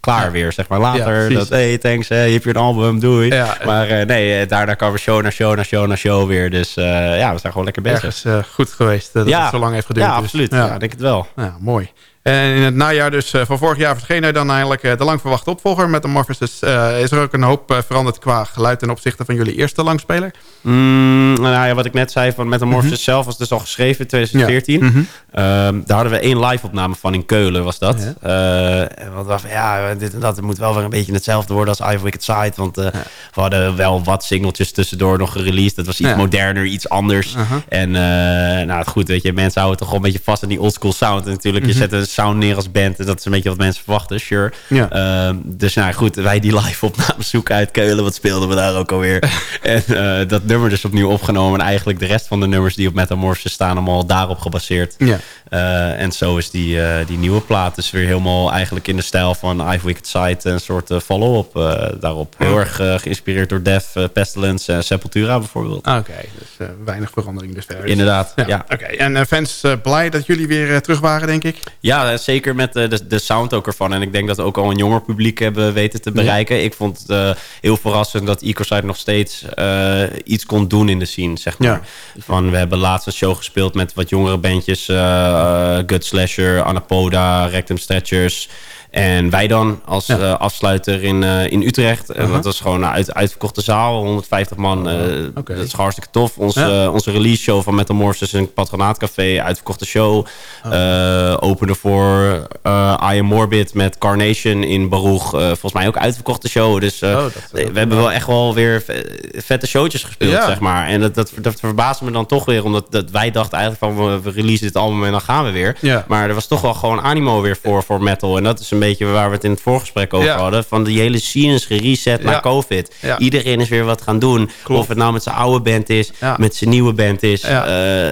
klaar weer, zeg maar. Later, dat, hey, thanks, je hebt je een album, doei. Ja, maar uh, nee, daarna kwam we show naar show naar show naar show weer. Dus uh, ja, we zijn gewoon lekker bezig. Ergens uh, goed geweest dat het zo lang heeft geduurd. Ja, absoluut. Ja. denk het wel. Ja, mooi. En in het najaar dus van vorig jaar verscheen er dan eigenlijk de lang verwachte opvolger. Met de Morphosis is er ook een hoop veranderd qua geluid ten opzichte van jullie eerste langspeler? Mm, nou ja, wat ik net zei, van Metamorphosis mm zelf was dus al geschreven in 2014. Ja. Mm daar hadden we één live opname van in Keulen, was dat. Ja. Uh, want we ja, dit en dat het moet wel weer een beetje hetzelfde worden als Ivy Wicked Side. Want uh, ja. we hadden wel wat singeltjes tussendoor nog gereleased. Dat was iets moderner, iets anders. -huh. En nou goed, weet je, mensen houden toch gewoon een beetje vast aan die oldschool sound. En natuurlijk, je mhm. zet een sound neer als band. En dat is een beetje wat mensen verwachten, sure. Ehm, dus nou goed, wij die live opname zoeken uit Keulen. Wat speelden we daar ook alweer? *laughs* en dat nummer dus opnieuw opgenomen. En eigenlijk de rest van de nummers die op Metamorphosis staan... allemaal daarop gebaseerd. Ja. Uh, en zo is die, uh, die nieuwe plaat dus weer helemaal eigenlijk in de stijl van I've Wicked Side. Een soort uh, follow-up daarop. Heel erg geïnspireerd door Def, Pestilence en Sepultura bijvoorbeeld. Ah, oké, dus weinig verandering dus verder. Inderdaad, ja. Oké, en fans blij dat jullie weer terug waren, denk ik? Ja, zeker met de, de sound ook ervan. En ik denk dat we ook al een jonger publiek hebben weten te bereiken. Ja. Ik vond het heel verrassend dat Ecoside nog steeds iets kon doen in de scene, zeg maar. Van, we hebben laatst een show gespeeld met wat jongere bandjes. Uh, Gut Slasher, Anapoda, Rectum Stretchers... En wij dan als uh, afsluiter in, uh, in Utrecht. Uh -huh. Dat was gewoon een uit, uitverkochte zaal. 150 man. Okay. Dat is hartstikke tof. Ja. onze release show van Metamorphosis in Patronaatcafé. Uitverkochte show. Oh. opende voor I Am Morbid met Carnation in Baruch. volgens mij ook uitverkochte show. Dus oh, dat, we hebben wel echt wel weer vette showtjes gespeeld, ja. zeg maar. En dat, dat, dat verbaasde me dan toch weer. Omdat dat wij dachten eigenlijk van we, we releasen dit album en dan gaan we weer. Maar er was toch wel gewoon animo weer voor, voor metal. En dat is een beetje waar we het in het voorgesprek over hadden. Van die hele scene is gereset na COVID. Iedereen is weer wat gaan doen. Of het nou met zijn oude band is, met zijn nieuwe band is. Uh,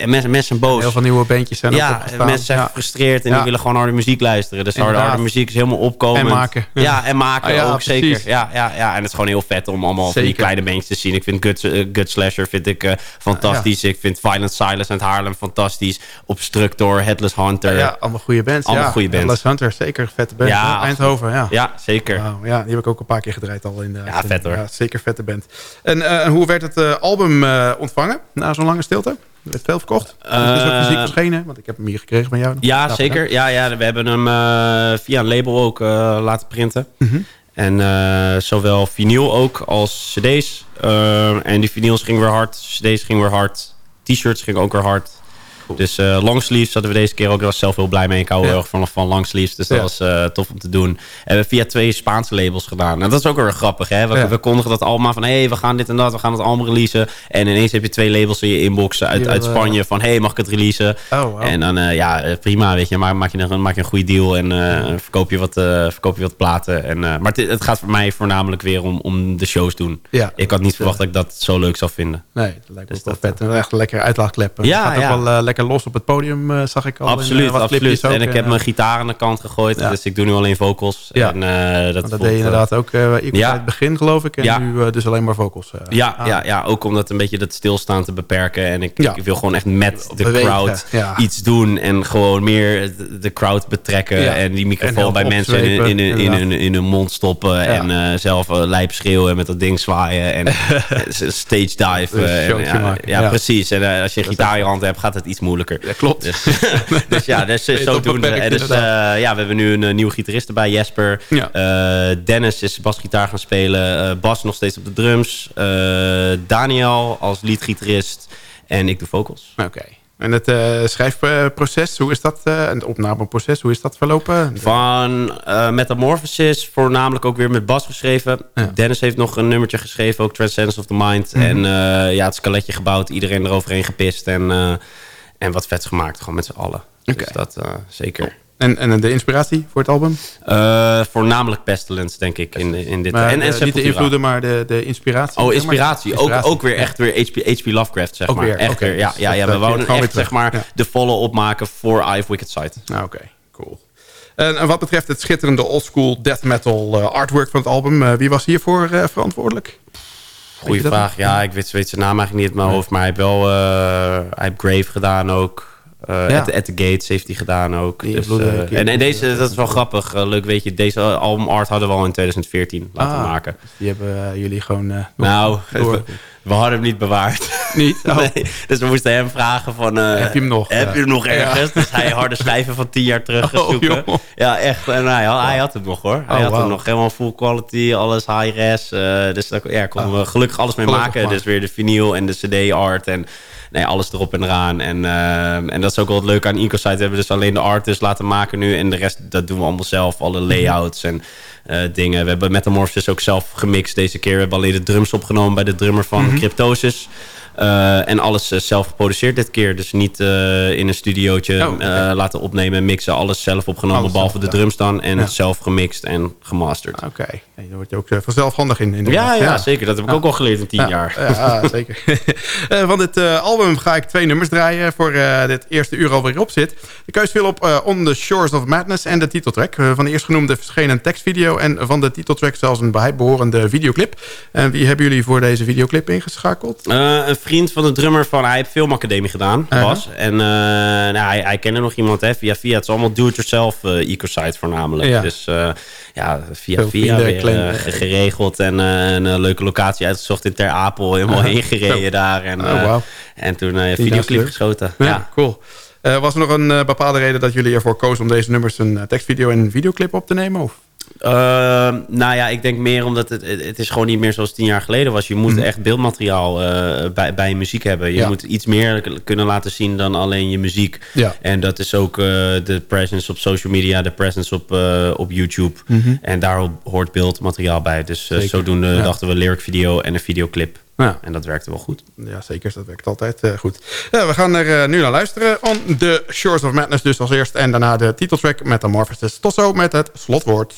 en mensen, mensen boos. Heel veel nieuwe bandjes zijn Ja, mensen zijn gefrustreerd en die willen gewoon harde muziek luisteren. Dus harde, harde muziek is helemaal opkomen. En maken. Ja, en maken ook zeker. Ja, ja, ja, en het is gewoon heel vet om allemaal van die kleine bandjes te zien. Ik vind uh, Gut Slasher vind ik, uh, fantastisch. Ik vind Violent Silence uit Haarlem fantastisch. Obstructor, Headless Hunter. Ja, allemaal goede bands. Allemaal goede bands. Headless Hunter, zeker vette band. Ja, Eindhoven, ja. Ja, zeker. Wow, ja, die heb ik ook een paar keer gedraaid al in de... Ja, vet hoor. Ja, zeker vette band. En uh, hoe werd het uh, album uh, ontvangen na zo'n lange stilte? Er werd veel verkocht. het is ook fysiek verschenen, want ik heb hem hier gekregen van jou. Ja, zeker. Ja, ja, we hebben hem via een label ook laten printen. Mm -hmm. En zowel vinyl ook als cd's. en die vinyls gingen weer hard, cd's gingen weer hard. T-shirts gingen ook weer hard. Dus uh, longsleeves hadden we deze keer ook. Ik was zelf heel blij mee. Ik hou heel erg van, van longsleeves. Dus dat was uh, tof om te doen. En we hebben via twee Spaanse labels gedaan. En dat is ook weer grappig. Hè? We, ja. we kondigen dat allemaal van... hé, hey, we gaan dit en dat. We gaan het allemaal releasen. En ineens heb je twee labels in je inbox uit, uit Spanje. Van, hé, hey, mag ik het releasen? Oh, wow. En dan, uh, ja, prima, weet je. Maar maak je een, maak je een goede deal. En verkoop, je wat, verkoop je wat platen. En, maar het, het, gaat voor mij voornamelijk weer om, om de shows doen. Ja, ik had niet verwacht dat ik dat zo leuk zou vinden. Nee, dat lijkt me dus wel vet. Echt lekker uitlaagkleppen. Ja, gaat ook wel lekker los op het podium uh, zag ik al. Absoluut, in, uh, absoluut. Ook, en ik heb mijn gitaar aan de kant gegooid. Ja. Dus ik doe nu alleen vocals. Ja. En, dat, dat deed je inderdaad ook uh, ja. het begin geloof ik. En ja. nu dus alleen maar vocals. ja, ja, ja, ook om dat een beetje dat stilstaan te beperken. En ik, ik wil gewoon echt met de Bewegen. crowd iets doen. En gewoon meer de crowd betrekken. En die microfoon en bij mensen in, in, in, in, hun, in hun mond stoppen. En zelf lijp schreeuwen en met dat ding zwaaien. En *laughs* stage dive. En, ja, precies. En als je een gitaar in je hand hebt, gaat het iets moeilijker. Ja, klopt. Dus, *laughs* dus ja, dus *laughs* zodoende. En dus, uh, ja, we hebben nu een, een nieuwe gitarist erbij, Jesper. Ja. Uh, Dennis is basgitaar gaan spelen. Bas nog steeds op de drums. Daniel als leadgitarist. En ik doe vocals. Oké. Okay. En het uh, schrijfproces, hoe is dat? Uh, het opnameproces, hoe is dat verlopen? Van uh, Metamorphosis, voornamelijk ook weer met Bas geschreven. Ja. Dennis heeft nog een nummertje geschreven, ook Transcendence of the Mind. Mm -hmm. En ja, het skeletje gebouwd, iedereen eroverheen gepist. En en wat vets gemaakt, gewoon met z'n allen. Okay. Dus dat uh, zeker. En, en de inspiratie voor het album? Uh, voornamelijk Pestilence, denk ik, in, in dit. Maar, en, en uh, niet de invloeden, maar de, de inspiratie. Oh, inspiratie. inspiratie. Ook, ook weer echt weer H.P. Lovecraft, zeg ook maar. Weer, echt okay. weer, ja, ja, ja, we wouden echt, zeg maar, ja. de volle opmaken voor Eye of Wicked Sight. Ah, Oké, okay. cool. En, en, wat betreft het schitterende oldschool death metal artwork van het album, wie was hiervoor verantwoordelijk? Goeie vraag. Ja, ik weet, weet zijn naam eigenlijk niet uit mijn hoofd. Maar hij heeft wel... hij heeft Grave gedaan ook. Uh, ja. at, at, the Gates heeft hij gedaan ook. Dus, uh, en, en deze, dat is wel grappig. Uh, leuk weet je, deze album art hadden we al in 2014 laten ah, maken. Dus die hebben jullie gewoon... nou, we, *laughs* we, hadden hem niet bewaard. Niet? *laughs* Oh. nee, dus we moesten hem vragen van... heb je hem nog? Heb je hem nog ergens? Ja. Dus hij harde schijven van tien jaar terug zoeken. Oh, ja, echt. En hij, hij had hem nog hoor. Hij oh, had wow. hem nog helemaal full quality, alles high res. dus daar ja, konden we gelukkig alles mee gelukkig maken. man. Dus weer de vinyl en de cd art en nee, alles erop en eraan. En, uh, en dat is ook wel het leuke aan Incosite. We hebben dus alleen de artist laten maken nu. En de rest, dat doen we allemaal zelf. Alle layouts en uh, dingen. We hebben Metamorphosis ook zelf gemixt deze keer. We hebben alleen de drums opgenomen bij de drummer van Mhm. mm -hmm. Cryptosis. Uh, en alles uh, zelf geproduceerd dit keer. Dus niet uh, in een studiootje Oh, okay. laten opnemen en mixen. Alles zelf opgenomen, Alles behalve zelf, de drums dan. En Ja. zelf gemixt en gemasterd. Oké, okay. nee, daar word je ook vanzelf handig in. in ja, ja, ja, zeker. Dat heb ik ook al geleerd in tien ja. jaar. Ja, *laughs* zeker. *laughs* van dit album ga ik twee nummers draaien voor dit eerste uur alweer op zit. De keus viel op On the Shores of Madness en de titeltrack. Van de eerstgenoemde verscheen een tekstvideo en van de titeltrack zelfs een bijbehorende videoclip. En wie hebben jullie voor deze videoclip ingeschakeld? Een vriend van de drummer van... Hij heeft filmacademie gedaan, Uh-huh. Bas. En uh, nou, hij, hij kende nog iemand hè, via via. Het is allemaal do-it-yourself uh, eco-site voornamelijk. Ja. Dus uh, ja, via Veel via weer klein- geregeld. En een leuke locatie uitgezocht in Ter Apel. Helemaal Uh-huh. heen gereden Zo. daar. En, Oh, en toen is videoclip geschoten. Ja, Ja. cool. Uh, was er nog een uh, bepaalde reden dat jullie ervoor kozen om deze nummers een uh, tekstvideo en een videoclip op te nemen? Of? Uh, nou ja, ik denk meer omdat het, het, is gewoon niet meer zoals tien jaar geleden was. Je moet Mhm. echt beeldmateriaal bij, bij je muziek hebben. Je Ja. moet iets meer kunnen laten zien dan alleen je muziek. Ja. En dat is ook de presence op social media, de presence op, op YouTube. Mhm. En daar hoort beeldmateriaal bij. Dus zodoende Ja. dachten we lyric video en een videoclip. Ja. En dat werkte wel goed. Ja, zeker. Dat werkt altijd uh, goed. Ja, we gaan er uh, nu naar luisteren. On the Shores of Madness dus als eerst. En daarna de titeltrack Metamorphosis. Tot zo met het slotwoord.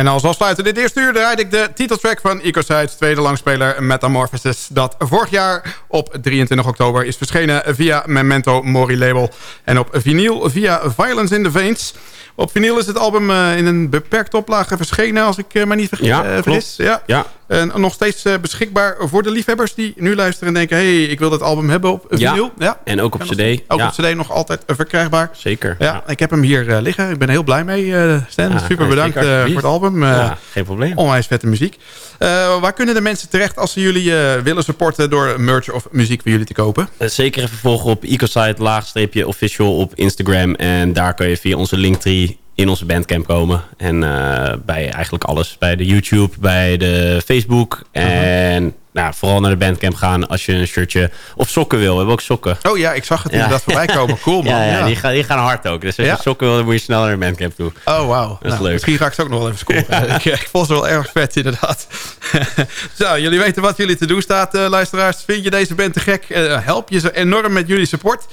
En als afsluiten dit eerste uur draaide ik de titeltrack van Ecoside's tweede langspeler Metamorphosis. Dat vorig jaar op 23 oktober is verschenen via Memento Mori label. En op vinyl via Violence in the Veins. Op vinyl is het album uh, in een beperkte oplage verschenen, als ik uh, me niet vergis. Ja, vergis. Ja. ja. En nog steeds beschikbaar voor de liefhebbers die nu luisteren en denken... hé, hey, ik wil dat album hebben op vinyl. Ja, ja. en ook op cd. Ook ja. op cd nog altijd verkrijgbaar. Zeker. Ja, Ik heb hem hier liggen. Ik ben heel blij mee, Stan. Super bedankt voor het album. geen probleem. Onwijs vette muziek. waar kunnen de mensen terecht als ze jullie willen supporten... door merch of muziek voor jullie te kopen? zeker even volgen op Ecosite, laagstreepje official op Instagram. En daar kun je via onze linktree in onze bandcamp komen. En uh, bij eigenlijk alles. Bij de YouTube, bij de Facebook. En nou, vooral naar de bandcamp gaan als je een shirtje of sokken wil. We hebben ook sokken. Oh ja, ik zag het inderdaad ja. voorbij komen. Cool man. *laughs* Ja, ja, ja. Die, gaan, die gaan hard ook. Dus als je sokken wil, dan moet je snel naar de bandcamp toe. Oh wauw. Dat is nou, leuk. Misschien ga ik ze ook nog wel even scoren. *laughs* *laughs* ik, ik vond ze wel erg vet inderdaad. Zo, jullie weten wat jullie te doen staat, uh, luisteraars. Vind je deze band te gek? Uh, help je ze enorm met jullie support.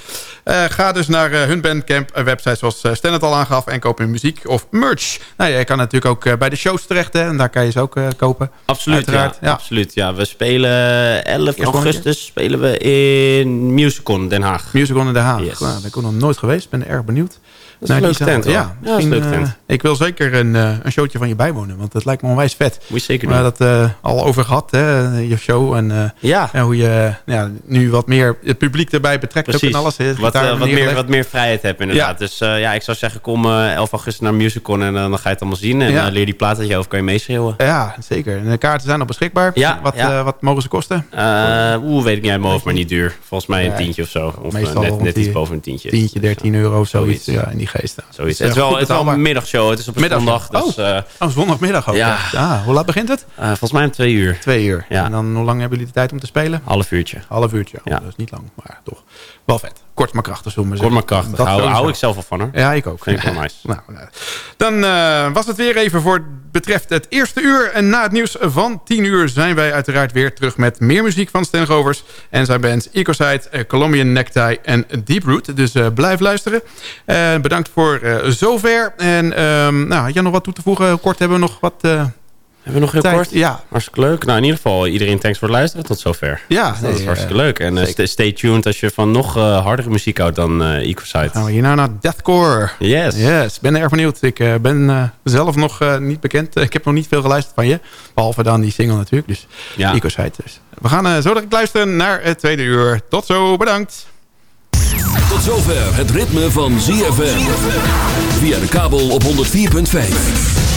Uh, ga dus naar hun bandcamp website zoals Stan het al aangaf. En koop hun muziek of merch. Nou, je kan natuurlijk ook bij de shows terecht. Hè, en daar kan je ze ook kopen. Absoluut, ja, ja. absoluut. Ja, we spelen 11 Eerst augustus spelen we in Musicon Den Haag. Musicon in Den Haag. Yes. Nou, daar ben ik ook nog nooit geweest. Ben erg benieuwd. Dat is een leuke tent, ja, ja, een leuke tent. Uh, ik wil zeker een, uh, een showtje van je bijwonen, want dat lijkt me onwijs vet. Moet je zeker doen. We hebben dat uh, al over gehad, hè, je show. En, ja. en hoe je ja, nu wat meer het publiek erbij betrekt Precies. ook en alles. Wat, wat, meer, wat meer vrijheid hebt inderdaad. Ja. Dus ja, ik zou zeggen, kom 11 augustus naar Musicon en dan ga je het allemaal zien. En leer die plaat dat je over kan je meeschreeuwen. Ja, zeker. En de kaarten zijn al beschikbaar. Ja, wat, ja. wat mogen ze kosten? Oeh, weet ik niet uit mijn hoofd, maar niet duur. Volgens mij een tientje of zo. Of Meestal net, net iets boven een tientje. Tientje, 13 euro of zoiets. Ja, in die geest. Zoiets. Het is wel, het is wel een middagshow. Het is op een Middag. zondag. Dus, oh. Uh, oh, zondagmiddag ook. Ja. ja. Hoe laat begint het? Uh, volgens mij om twee uur. Twee uur. Ja. En dan hoe lang hebben jullie de tijd om te spelen? Half uurtje. Half uurtje. Oh, ja. Dat is niet lang, maar toch wel vet. Kort maar krachtig, zullen we Kort maar krachtig. Dat hou, hou ik zelf wel van hoor. Ja, ik ook. Vind ik wel nice. nou, dan uh, was het weer even voor betreft het eerste uur. En na het nieuws van 10 uur zijn wij uiteraard weer terug met meer muziek van Stan Govers. En zijn bands Ecoside, uh, Colombian Necktie en Deep Root. Dus uh, blijf luisteren. bedankt voor zover. En um, nou, had jij nog wat toe te voegen? Kort hebben we nog wat... Hebben we nog heel Tijd, kort? Ja. Hartstikke leuk. Nou, in ieder geval iedereen thanks voor het luisteren tot zover. Ja. dat is hartstikke leuk. En uh, stay tuned als je van nog uh, hardere muziek houdt dan uh, Ecoside. Gaan we hierna naar Deathcore. Yes. Yes, ben erg benieuwd. Ik uh, ben zelf nog niet bekend. ik heb nog niet veel geluisterd van je. Behalve dan die single natuurlijk. Dus ja. Ecoside dus. We gaan zo direct luisteren naar het tweede uur. Tot zo, bedankt. Tot zover het ritme van ZFM. Via de kabel op 104.5.